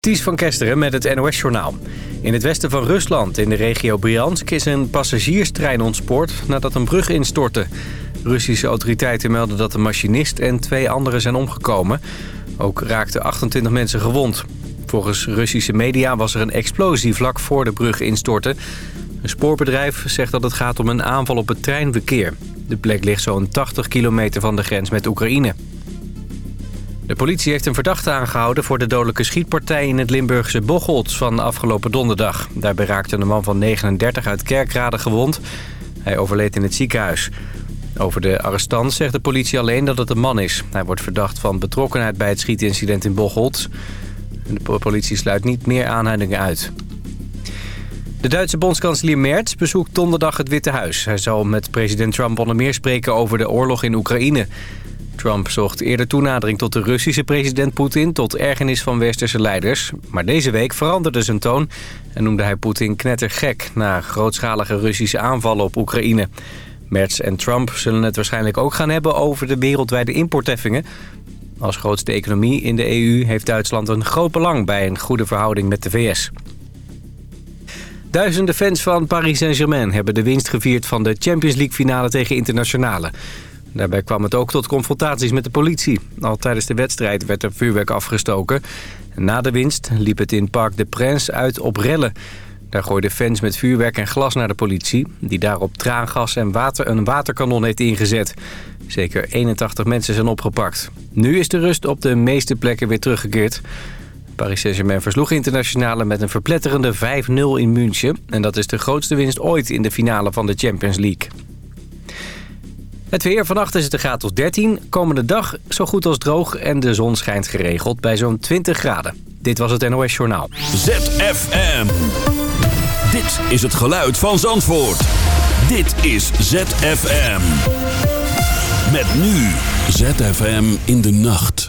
Ties van Kesteren met het NOS-journaal. In het westen van Rusland, in de regio Bryansk... is een passagierstrein ontspoord nadat een brug instortte. Russische autoriteiten melden dat de machinist en twee anderen zijn omgekomen. Ook raakten 28 mensen gewond. Volgens Russische media was er een explosie vlak voor de brug instortte. Een spoorbedrijf zegt dat het gaat om een aanval op het treinverkeer. De plek ligt zo'n 80 kilometer van de grens met Oekraïne. De politie heeft een verdachte aangehouden voor de dodelijke schietpartij in het Limburgse Bocholt van afgelopen donderdag. Daarbij raakte een man van 39 uit Kerkrade gewond. Hij overleed in het ziekenhuis. Over de arrestant zegt de politie alleen dat het een man is. Hij wordt verdacht van betrokkenheid bij het schietincident in Bocholt. De politie sluit niet meer aanhoudingen uit. De Duitse bondskanselier Merz bezoekt donderdag het Witte Huis. Hij zal met president Trump onder meer spreken over de oorlog in Oekraïne. Trump zocht eerder toenadering tot de Russische president Poetin... tot ergernis van westerse leiders. Maar deze week veranderde zijn toon en noemde hij Poetin knettergek... na grootschalige Russische aanvallen op Oekraïne. Merz en Trump zullen het waarschijnlijk ook gaan hebben over de wereldwijde importheffingen. Als grootste economie in de EU heeft Duitsland een groot belang bij een goede verhouding met de VS. Duizenden fans van Paris Saint-Germain hebben de winst gevierd van de Champions League finale tegen Internationale. Daarbij kwam het ook tot confrontaties met de politie. Al tijdens de wedstrijd werd er vuurwerk afgestoken. Na de winst liep het in Parc de Prince uit op rellen. Daar gooiden fans met vuurwerk en glas naar de politie... die daarop traangas en water, een waterkanon heeft ingezet. Zeker 81 mensen zijn opgepakt. Nu is de rust op de meeste plekken weer teruggekeerd. Paris Saint-Germain versloeg internationale met een verpletterende 5-0 in München. En dat is de grootste winst ooit in de finale van de Champions League. Het weer vannacht is het een tot 13. Komende dag zo goed als droog en de zon schijnt geregeld bij zo'n 20 graden. Dit was het NOS Journaal. ZFM. Dit is het geluid van Zandvoort. Dit is ZFM. Met nu ZFM in de nacht.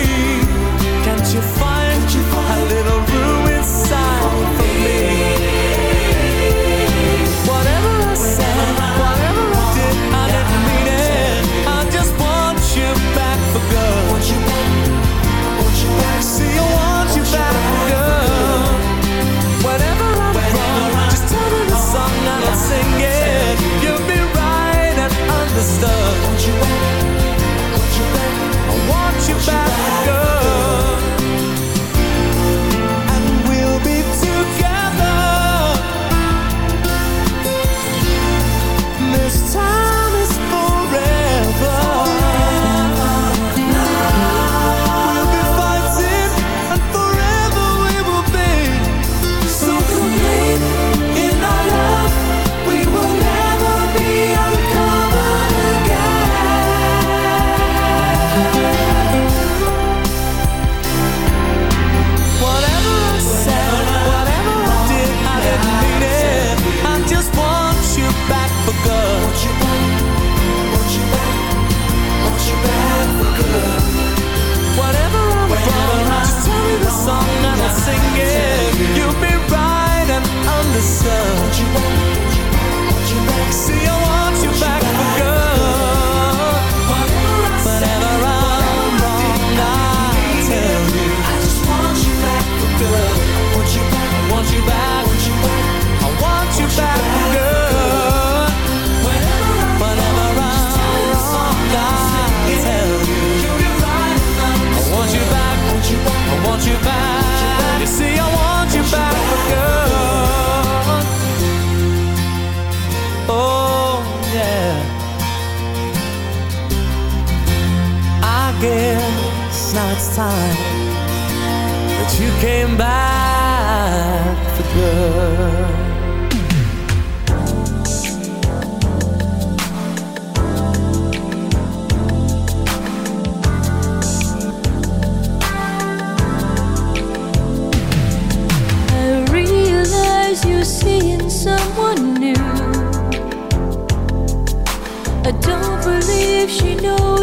inside for me.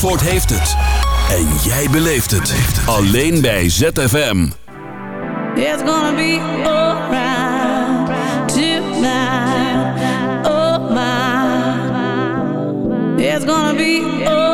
Zandvoort heeft het. En jij beleeft het. Alleen bij ZFM. It's gonna be alright tonight. Oh my. It's gonna be alright.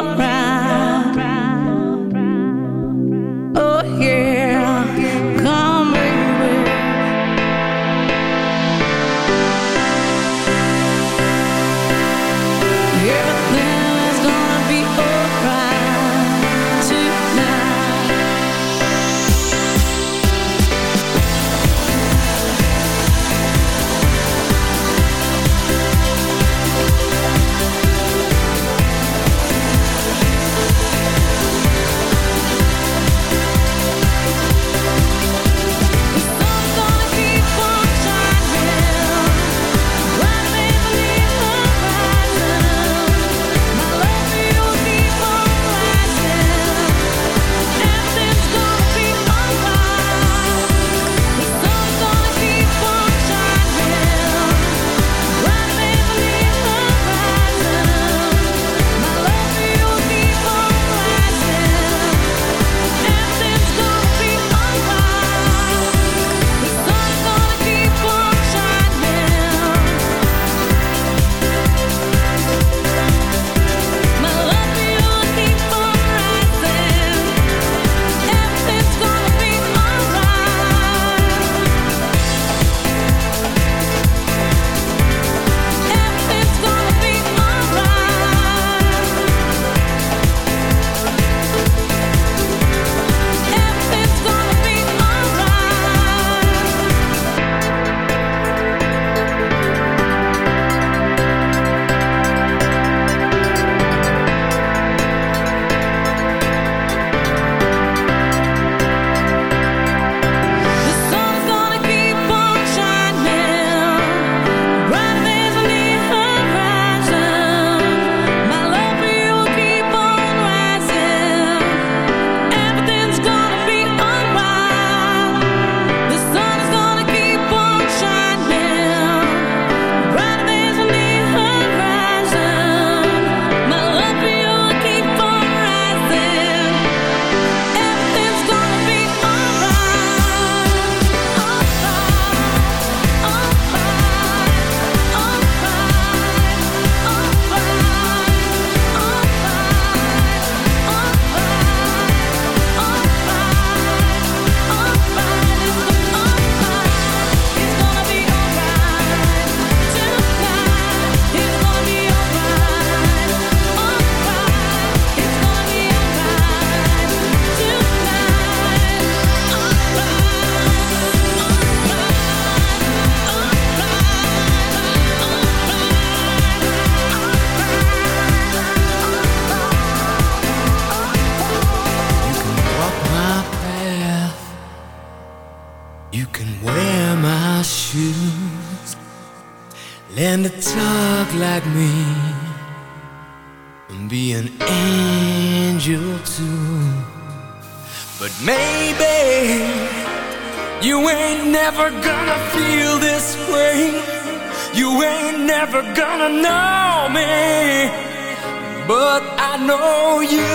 Know you.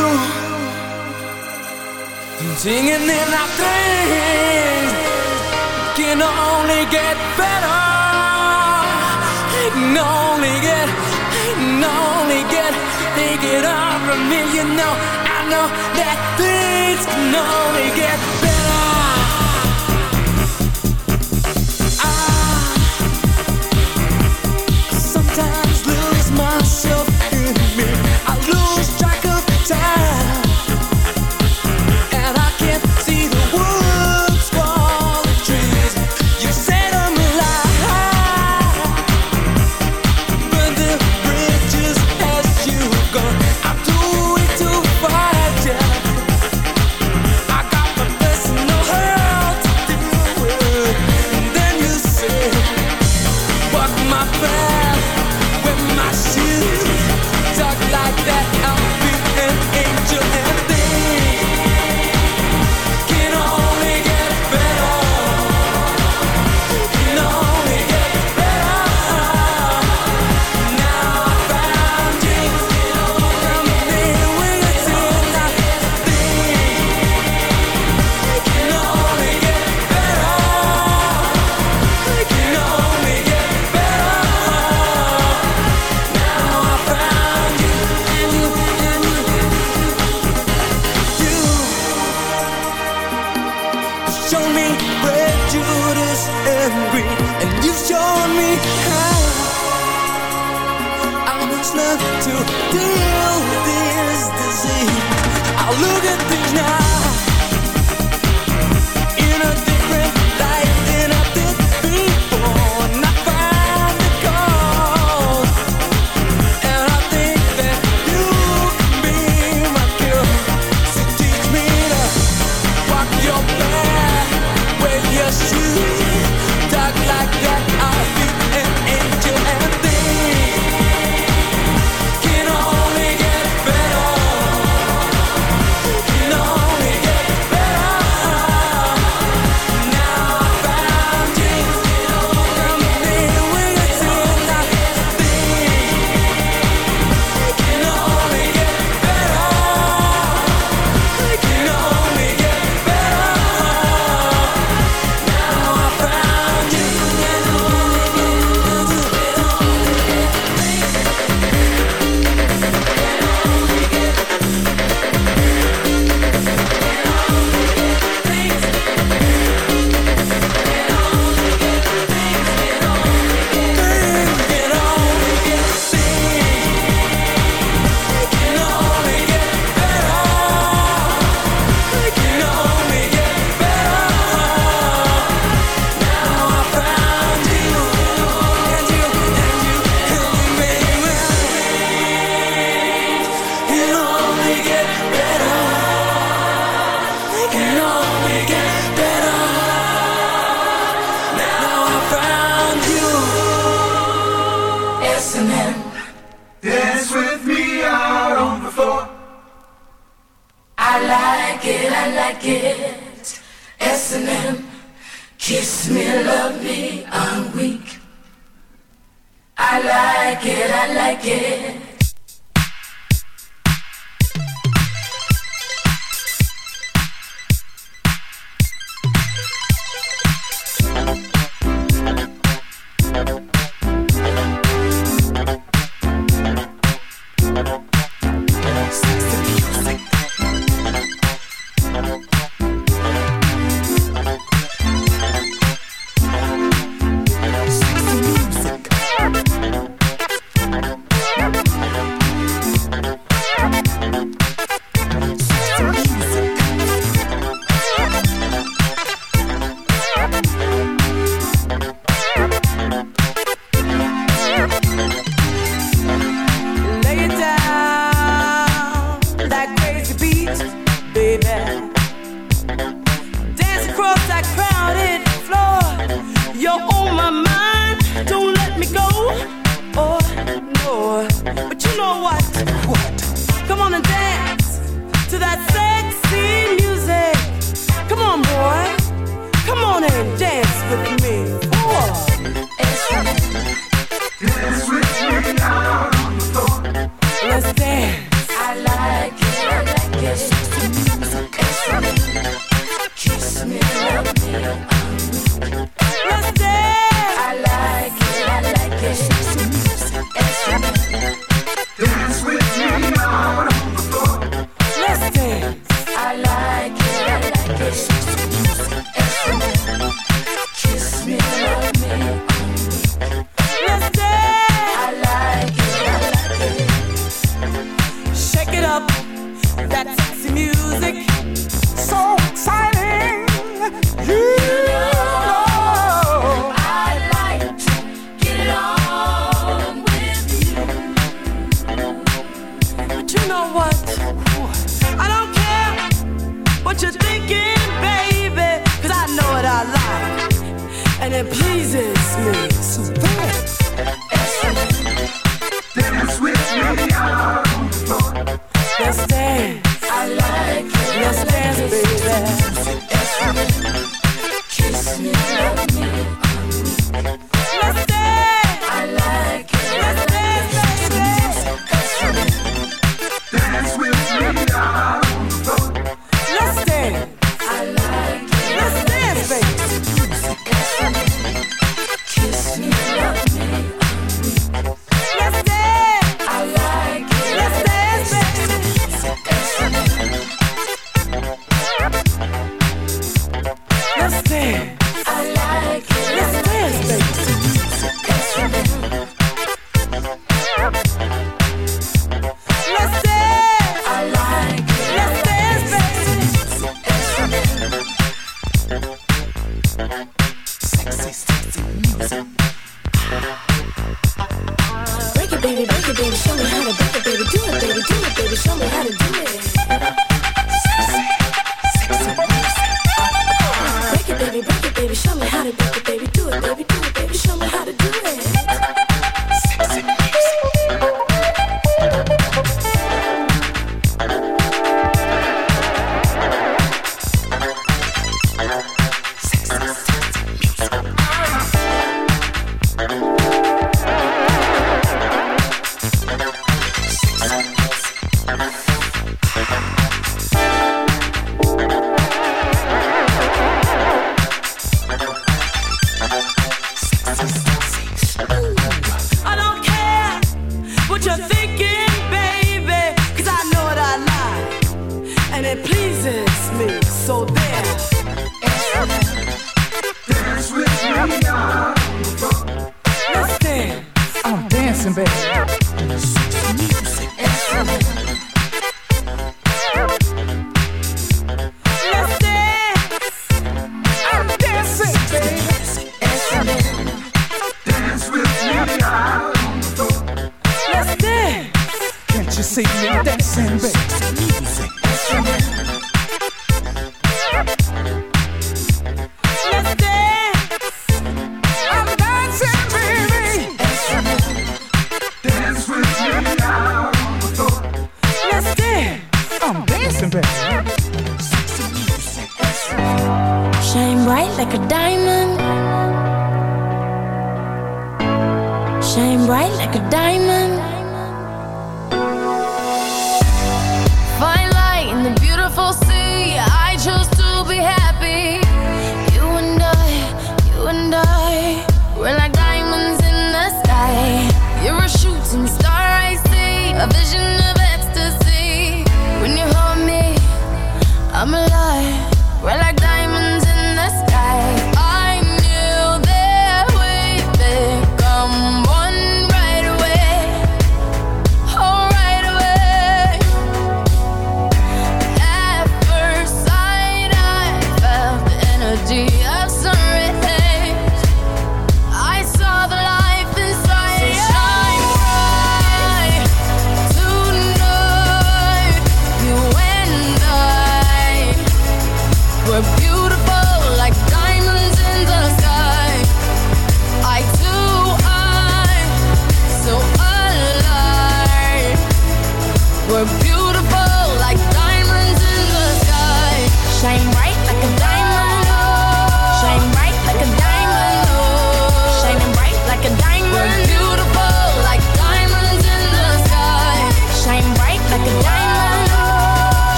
Singing in our things can only get better. Can only get, can only get, take it from me. You know, I know that things can only get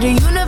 the universe.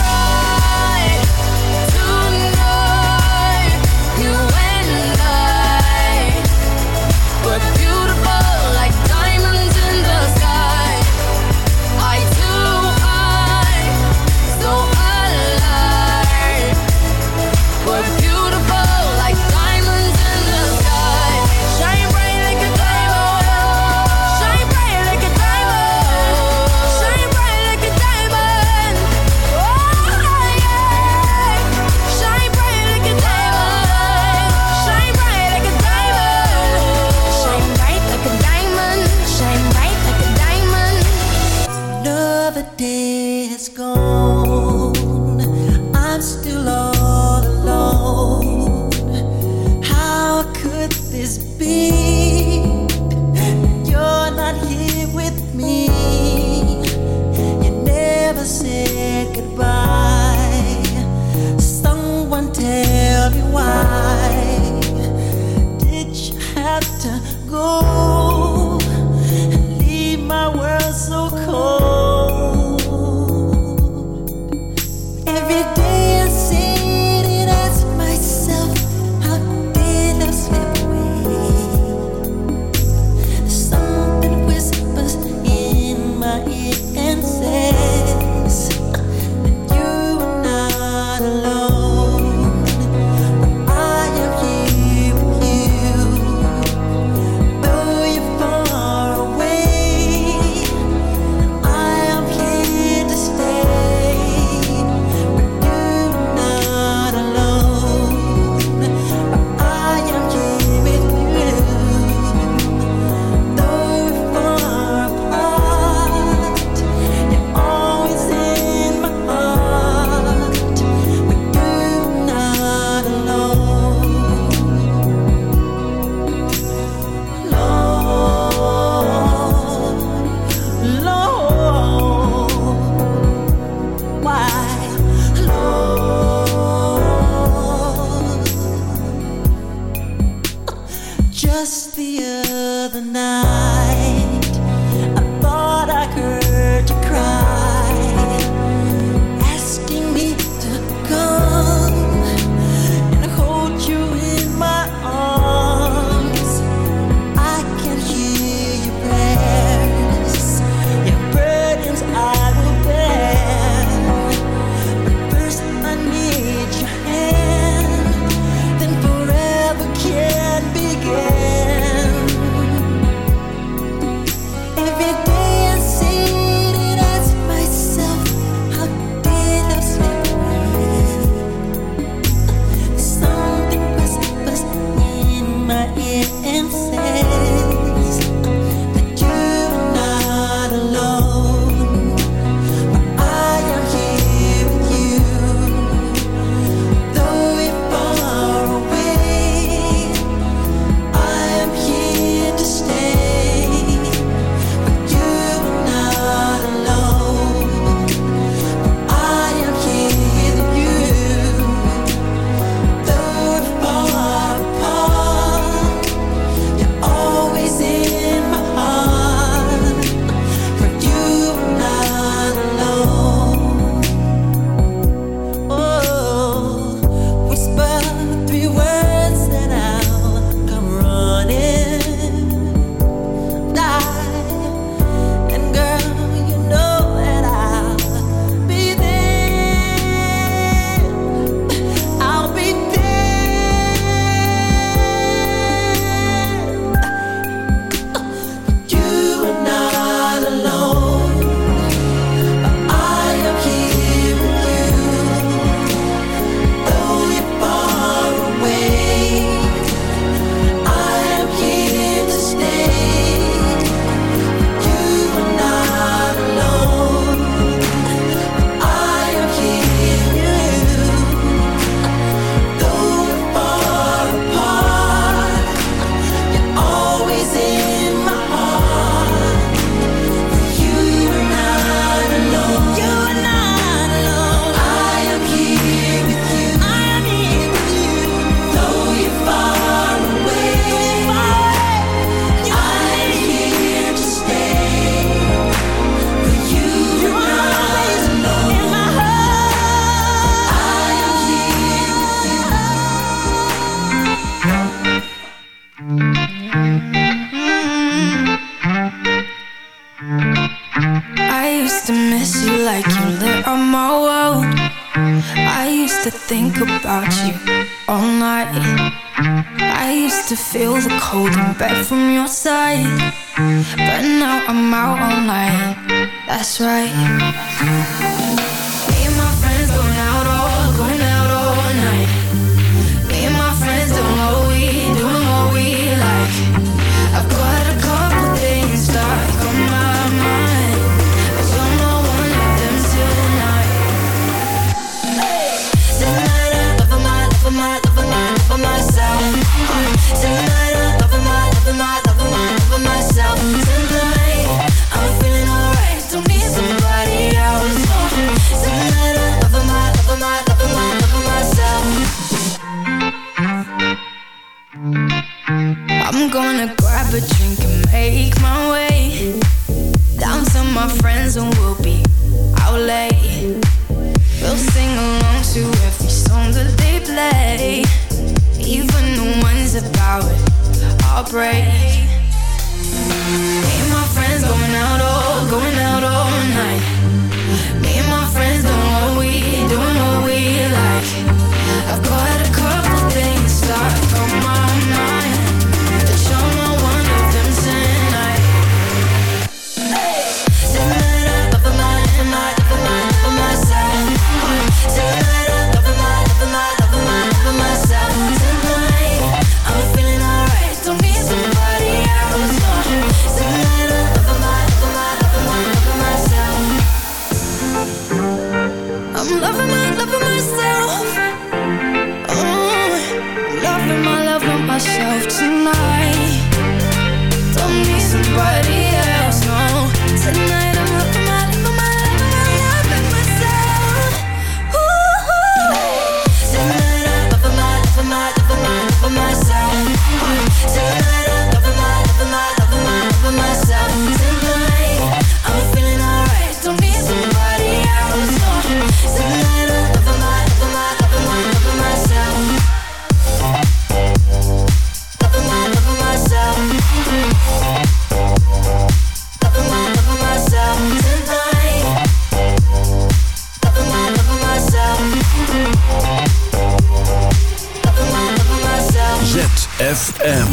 ZFM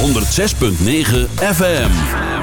106.9 FM.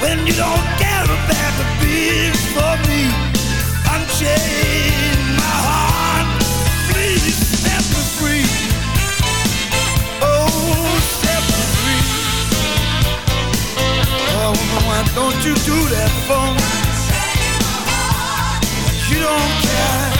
when you don't care about the big for me. Unchain my heart, please set me free. Oh, set me free. Oh, why don't you do that for me? You don't care.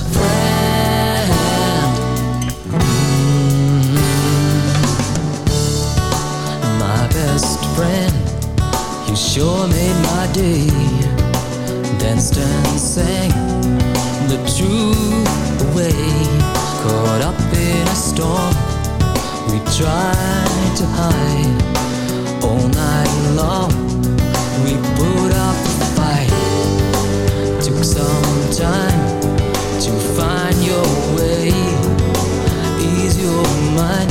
sure made my day. Danced and sang the true way. Caught up in a storm, we tried to hide all night long. We put up a fight. Took some time to find your way. Ease your mind.